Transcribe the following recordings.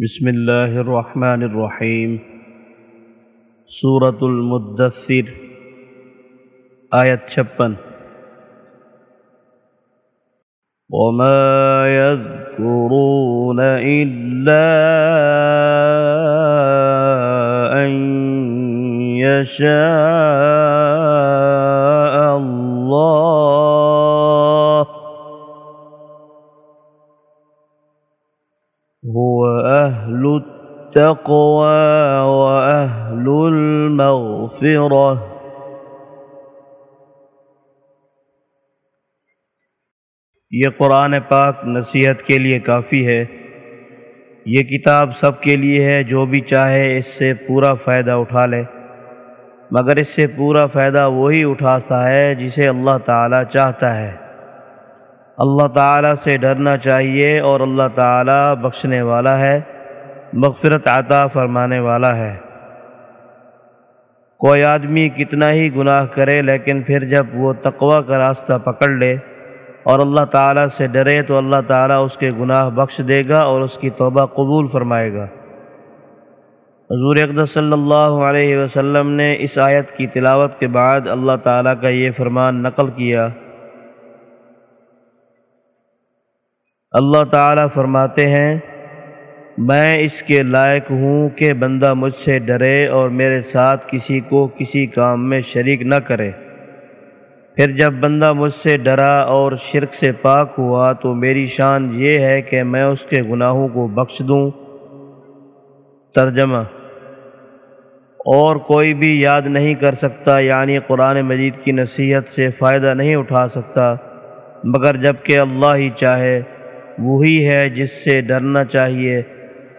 بسم اللہ الرحمن الرحیم۔ سورة المدثر آیت چھپن۔ وما يذكرون إلا أن يشاء هو أهل التقوى وأهل المغفرة. یہ قرآن پاک نصیحت کے لیے کافی ہے۔ یہ کتاب سب کے لیے ہے، جو بھی چاہے اس سے پورا فائدہ اٹھا لے۔ مگر اس سے پورا فائدہ وہی اٹھاتا ہے جسے اللہ تعالیٰ چاہتا ہے۔ اللہ تعالیٰ سے ڈرنا چاہیے اور اللہ تعالیٰ بخشنے والا ہے، مغفرت عطا فرمانے والا ہے۔ کوئی آدمی کتنا ہی گناہ کرے لیکن پھر جب وہ تقوی کا راستہ پکڑ لے اور اللہ تعالیٰ سے ڈرے تو اللہ تعالیٰ اس کے گناہ بخش دے گا اور اس کی توبہ قبول فرمائے گا۔ حضور اقدس صلی اللہ علیہ وسلم نے اس آیت کی تلاوت کے بعد اللہ تعالیٰ کا یہ فرمان نقل کیا۔ اللہ تعالیٰ فرماتے ہیں، میں اس کے لائق ہوں کہ بندہ مجھ سے ڈرے اور میرے ساتھ کسی کو کسی کام میں شریک نہ کرے۔ پھر جب بندہ مجھ سے ڈرا اور شرک سے پاک ہوا تو میری شان یہ ہے کہ میں اس کے گناہوں کو بخش دوں۔ ترجمہ اور کوئی بھی یاد نہیں کر سکتا یعنی قرآن مجید کی نصیحت سے فائدہ نہیں اٹھا سکتا، مگر جبکہ اللہ ہی چاہے وہی ہے جس سے ڈرنا چاہیے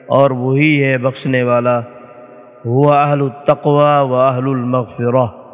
اور وہی ہے بخشنے والا۔ ہوا اہل التقوی و اہل المغفرہ۔